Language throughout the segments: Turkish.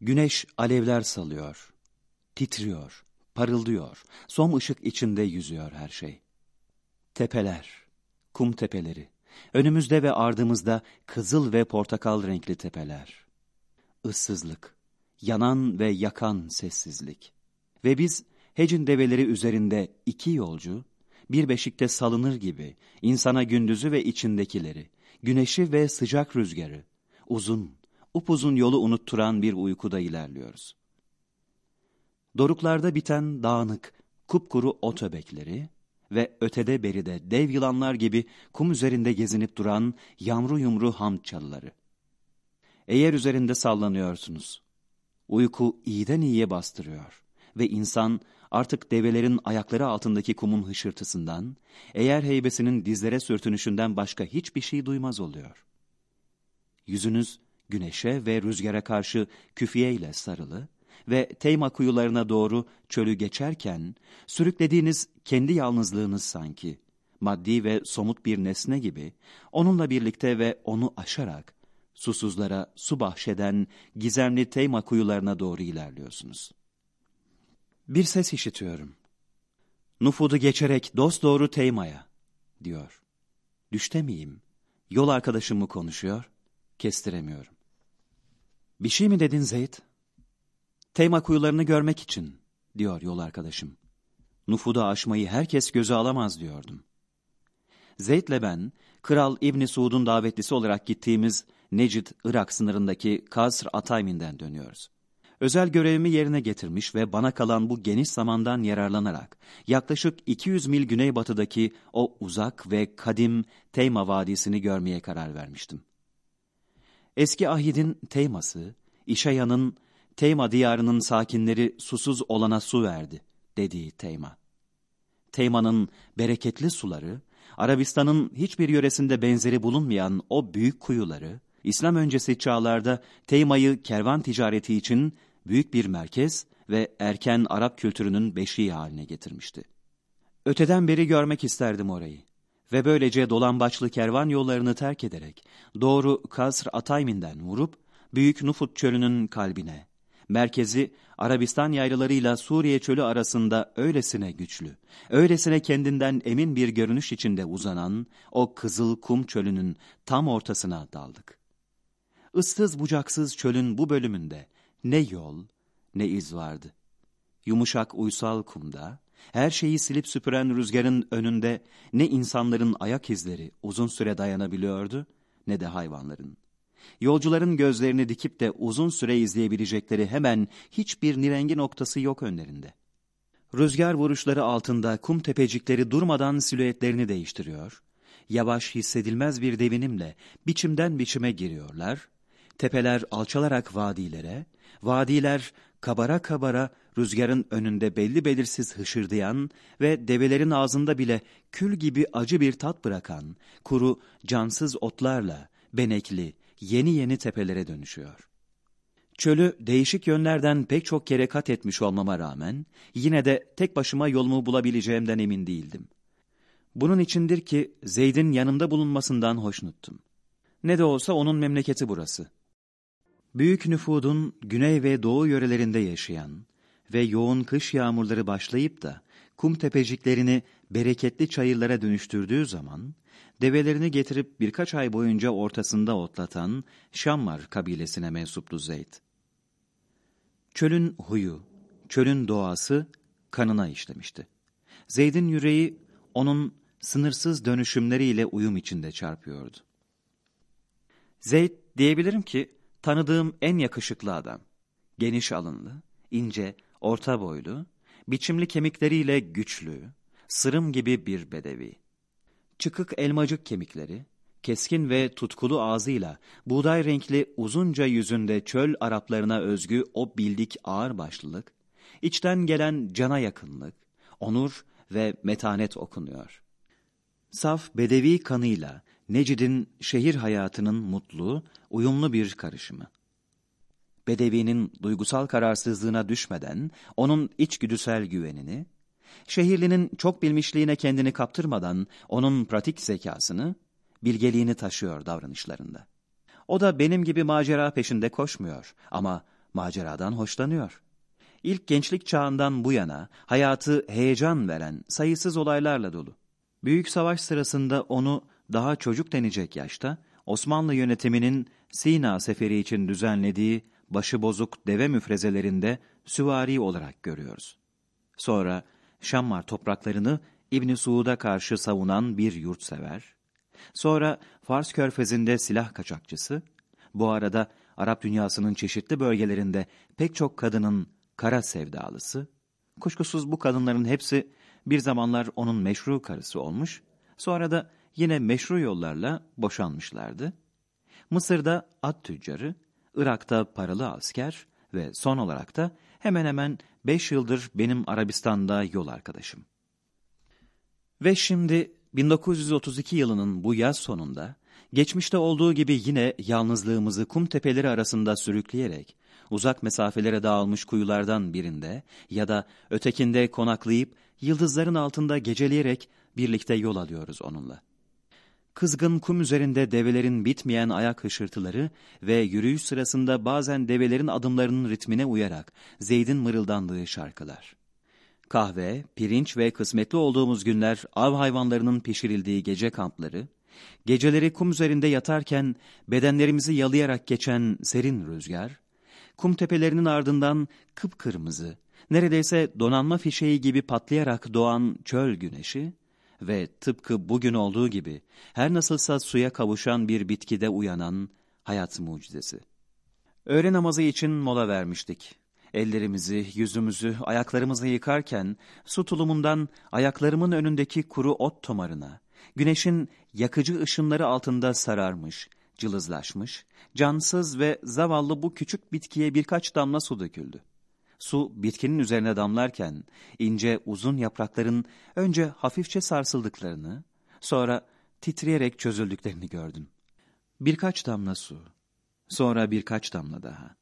Güneş alevler salıyor, titriyor, parıldıyor, som ışık içinde yüzüyor her şey. Tepeler, kum tepeleri, önümüzde ve ardımızda kızıl ve portakal renkli tepeler. Issızlık, yanan ve yakan sessizlik. Ve biz hecin develeri üzerinde iki yolcu, bir beşikte salınır gibi insana gündüzü ve içindekileri, güneşi ve sıcak rüzgarı, uzun, upuzun yolu unutturan bir uykuda ilerliyoruz. Doruklarda biten dağınık, kupkuru ot öbekleri ve ötede beride dev yılanlar gibi kum üzerinde gezinip duran yamru yumru ham çalıları. Eğer üzerinde sallanıyorsunuz. Uyku iyiden iyiye bastırıyor ve insan artık develerin ayakları altındaki kumun hışırtısından, eğer heybesinin dizlere sürtünüşünden başka hiçbir şey duymaz oluyor. Yüzünüz güneşe ve rüzgara karşı küfiyeyle sarılı ve Teyma kuyularına doğru çölü geçerken, sürüklediğiniz kendi yalnızlığınız sanki, maddi ve somut bir nesne gibi, onunla birlikte ve onu aşarak, susuzlara su bahşeden gizemli Teyma kuyularına doğru ilerliyorsunuz. Bir ses işitiyorum. Nufudu geçerek dosdoğru Teyma'ya, diyor. Düşte miyim? Yol arkadaşım mı konuşuyor? Kestiremiyorum. Bir şey mi dedin Zeyd? Teyma kuyularını görmek için, diyor yol arkadaşım. Nufudu aşmayı herkes göze alamaz diyordum. Zeyd'le ben, Kral İbni Suud'un davetlisi olarak gittiğimiz Necid, Irak sınırındaki Kasr Ataymin'den dönüyoruz. Özel görevimi yerine getirmiş ve bana kalan bu geniş zamandan yararlanarak yaklaşık 200 mil güneybatıdaki o uzak ve kadim Teyma Vadisi'ni görmeye karar vermiştim. Eski ahidin Teyması, İşaya'nın Teyma diyarının sakinleri susuz olana su verdi dediği Teyma. Teyma'nın bereketli suları, Arabistan'ın hiçbir yöresinde benzeri bulunmayan o büyük kuyuları, İslam öncesi çağlarda Teyma'yı kervan ticareti için büyük bir merkez ve erken Arap kültürünün beşiği haline getirmişti. Öteden beri görmek isterdim orayı ve böylece dolambaçlı kervan yollarını terk ederek doğru Kasr Ataymin'den vurup Büyük Nufut çölünün kalbine, merkezi Arabistan yaylalarıyla Suriye çölü arasında öylesine güçlü, öylesine kendinden emin bir görünüş içinde uzanan o kızıl kum çölünün tam ortasına daldık. Issız bucaksız çölün bu bölümünde ne yol ne iz vardı. Yumuşak uysal kumda, her şeyi silip süpüren rüzgarın önünde ne insanların ayak izleri uzun süre dayanabiliyordu ne de hayvanların. Yolcuların gözlerini dikip de uzun süre izleyebilecekleri hemen hiçbir nirengi noktası yok önlerinde. Rüzgar vuruşları altında kum tepecikleri durmadan silüetlerini değiştiriyor, yavaş hissedilmez bir devinimle biçimden biçime giriyorlar, tepeler alçalarak vadilere, vadiler kabara kabara rüzgarın önünde belli belirsiz hışırdayan ve develerin ağzında bile kül gibi acı bir tat bırakan kuru, cansız otlarla benekli, yeni yeni tepelere dönüşüyor. Çölü değişik yönlerden pek çok kere kat etmiş olmama rağmen yine de tek başıma yolumu bulabileceğimden emin değildim. Bunun içindir ki Zeyd'in yanımda bulunmasından hoşnuttum. Ne de olsa onun memleketi burası. Büyük nüfudun güney ve doğu yörelerinde yaşayan ve yoğun kış yağmurları başlayıp da kum tepeciklerini bereketli çayırlara dönüştürdüğü zaman, develerini getirip birkaç ay boyunca ortasında otlatan Şammar kabilesine mensuptu Zeyd. Çölün huyu, çölün doğası kanına işlemişti. Zeyd'in yüreği onun sınırsız dönüşümleriyle uyum içinde çarpıyordu. Zeyd diyebilirim ki tanıdığım en yakışıklı adam. Geniş alınlı, ince, orta boylu, biçimli kemikleriyle güçlü, sırım gibi bir bedevi. Çıkık elmacık kemikleri, keskin ve tutkulu ağzıyla buğday renkli uzunca yüzünde çöl Araplarına özgü o bildik ağır başlılık, içten gelen cana yakınlık, onur ve metanet okunuyor. Saf bedevi kanıyla Necid'in şehir hayatının mutlu, uyumlu bir karışımı. Bedevi'nin duygusal kararsızlığına düşmeden onun içgüdüsel güvenini, şehirlinin çok bilmişliğine kendini kaptırmadan onun pratik zekasını, bilgeliğini taşıyor davranışlarında. O da benim gibi macera peşinde koşmuyor ama maceradan hoşlanıyor. İlk gençlik çağından bu yana hayatı heyecan veren sayısız olaylarla dolu. Büyük savaş sırasında onu daha çocuk denecek yaşta Osmanlı yönetiminin Sina seferi için düzenlediği başıbozuk deve müfrezelerinde süvari olarak görüyoruz. Sonra Şammar topraklarını İbn Suud'a karşı savunan bir yurtsever, sonra Fars körfezinde silah kaçakçısı, bu arada Arap dünyasının çeşitli bölgelerinde pek çok kadının kara sevdalısı, kuşkusuz bu kadınların hepsi bir zamanlar onun meşru karısı olmuş, sonra da yine meşru yollarla boşanmışlardı. Mısır'da at tüccarı, Irak'ta paralı asker ve son olarak da hemen hemen beş yıldır benim Arabistan'da yol arkadaşım. Ve şimdi 1932 yılının bu yaz sonunda, geçmişte olduğu gibi yine yalnızlığımızı kum tepeleri arasında sürükleyerek, uzak mesafelere dağılmış kuyulardan birinde ya da ötekinde konaklayıp yıldızların altında geceleyerek birlikte yol alıyoruz onunla. Kızgın kum üzerinde develerin bitmeyen ayak hışırtıları ve yürüyüş sırasında bazen develerin adımlarının ritmine uyarak Zeyd'in mırıldandığı şarkılar. Kahve, pirinç ve kısmetli olduğumuz günler av hayvanlarının pişirildiği gece kampları, geceleri kum üzerinde yatarken bedenlerimizi yalayarak geçen serin rüzgar, kum tepelerinin ardından kıpkırmızı, neredeyse donanma fişeği gibi patlayarak doğan çöl güneşi, ve tıpkı bugün olduğu gibi her nasılsa suya kavuşan bir bitkide uyanan hayat mucizesi. Öğle namazı için mola vermiştik. Ellerimizi, yüzümüzü, ayaklarımızı yıkarken su tulumundan ayaklarımın önündeki kuru ot tomarına, güneşin yakıcı ışınları altında sararmış, cılızlaşmış, cansız ve zavallı bu küçük bitkiye birkaç damla su döküldü. Su bitkinin üzerine damlarken ince uzun yaprakların önce hafifçe sarsıldıklarını, sonra titreyerek çözüldüklerini gördüm. Birkaç damla su, sonra birkaç damla daha.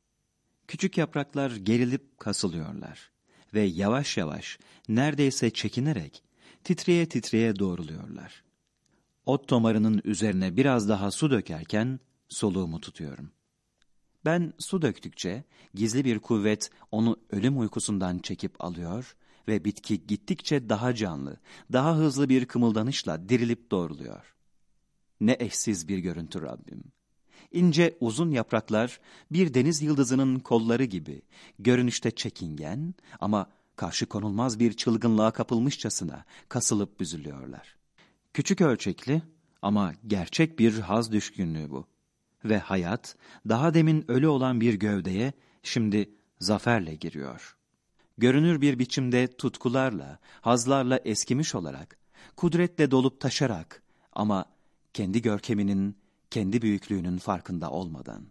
Küçük yapraklar gerilip kasılıyorlar ve yavaş yavaş, neredeyse çekinerek, titreye titreye doğruluyorlar. Ot tomarının üzerine biraz daha su dökerken soluğumu tutuyorum.'' Ben su döktükçe gizli bir kuvvet onu ölüm uykusundan çekip alıyor ve bitki gittikçe daha canlı, daha hızlı bir kımıldanışla dirilip doğruluyor. Ne eşsiz bir görüntü Rabbim. İnce uzun yapraklar bir deniz yıldızının kolları gibi görünüşte çekingen ama karşı konulmaz bir çılgınlığa kapılmışçasına kasılıp büzülüyorlar. Küçük ölçekli ama gerçek bir haz düşkünlüğü bu ve hayat daha demin ölü olan bir gövdeye şimdi zaferle giriyor. Görünür bir biçimde tutkularla, hazlarla eskimiş olarak, kudretle dolup taşarak ama kendi görkeminin, kendi büyüklüğünün farkında olmadan.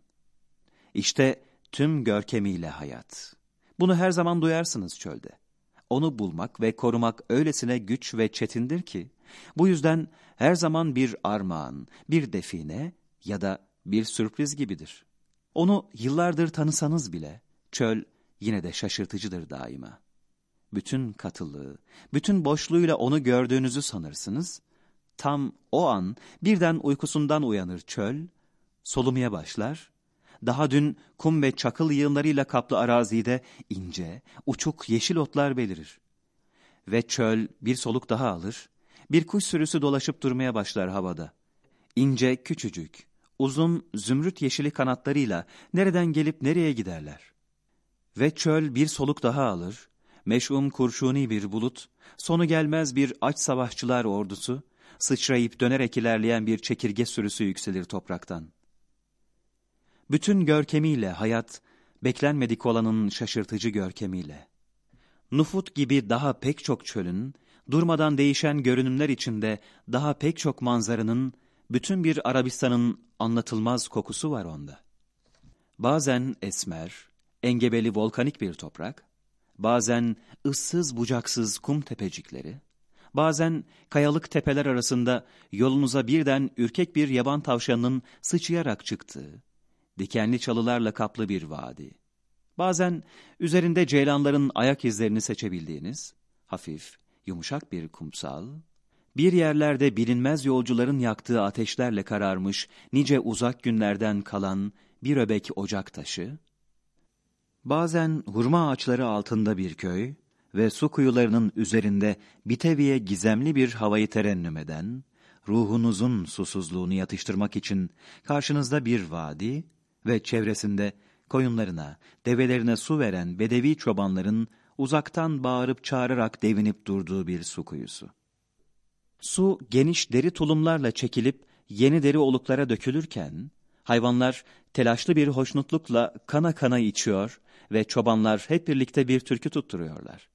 İşte tüm görkemiyle hayat. Bunu her zaman duyarsınız çölde. Onu bulmak ve korumak öylesine güç ve çetindir ki, bu yüzden her zaman bir armağan, bir define ya da bir sürpriz gibidir. Onu yıllardır tanısanız bile çöl yine de şaşırtıcıdır daima. Bütün katılığı, bütün boşluğuyla onu gördüğünüzü sanırsınız. Tam o an birden uykusundan uyanır çöl, solumaya başlar. Daha dün kum ve çakıl yığınlarıyla kaplı arazide ince, uçuk yeşil otlar belirir. Ve çöl bir soluk daha alır, bir kuş sürüsü dolaşıp durmaya başlar havada. İnce, küçücük, uzun zümrüt yeşili kanatlarıyla nereden gelip nereye giderler? Ve çöl bir soluk daha alır, meş'um kurşuni bir bulut, sonu gelmez bir aç savaşçılar ordusu, sıçrayıp dönerek ilerleyen bir çekirge sürüsü yükselir topraktan. Bütün görkemiyle hayat, beklenmedik olanın şaşırtıcı görkemiyle. Nufut gibi daha pek çok çölün, durmadan değişen görünümler içinde daha pek çok manzaranın, bütün bir Arabistan'ın anlatılmaz kokusu var onda. Bazen esmer, engebeli volkanik bir toprak, bazen ıssız bucaksız kum tepecikleri, bazen kayalık tepeler arasında yolunuza birden ürkek bir yaban tavşanının sıçrayarak çıktığı, dikenli çalılarla kaplı bir vadi, bazen üzerinde ceylanların ayak izlerini seçebildiğiniz, hafif, yumuşak bir kumsal, bir yerlerde bilinmez yolcuların yaktığı ateşlerle kararmış nice uzak günlerden kalan bir öbek ocak taşı, Bazen hurma ağaçları altında bir köy ve su kuyularının üzerinde biteviye gizemli bir havayı terennüm eden, ruhunuzun susuzluğunu yatıştırmak için karşınızda bir vadi ve çevresinde koyunlarına, develerine su veren bedevi çobanların uzaktan bağırıp çağırarak devinip durduğu bir su kuyusu. Su geniş deri tulumlarla çekilip yeni deri oluklara dökülürken, hayvanlar telaşlı bir hoşnutlukla kana kana içiyor ve çobanlar hep birlikte bir türkü tutturuyorlar.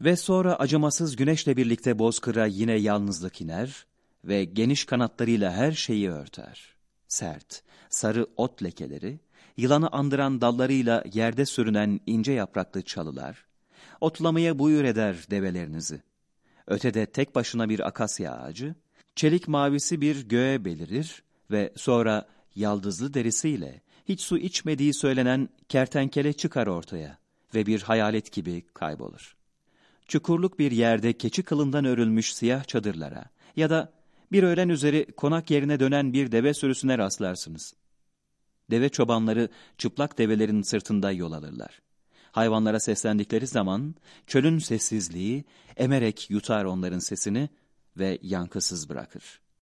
Ve sonra acımasız güneşle birlikte bozkıra yine yalnızlık iner ve geniş kanatlarıyla her şeyi örter. Sert, sarı ot lekeleri, yılanı andıran dallarıyla yerde sürünen ince yapraklı çalılar, otlamaya buyur eder develerinizi. Ötede tek başına bir akasya ağacı, çelik mavisi bir göğe belirir ve sonra yaldızlı derisiyle hiç su içmediği söylenen kertenkele çıkar ortaya ve bir hayalet gibi kaybolur. Çukurluk bir yerde keçi kılından örülmüş siyah çadırlara ya da bir öğlen üzeri konak yerine dönen bir deve sürüsüne rastlarsınız. Deve çobanları çıplak develerin sırtında yol alırlar. Hayvanlara seslendikleri zaman çölün sessizliği emerek yutar onların sesini ve yankısız bırakır.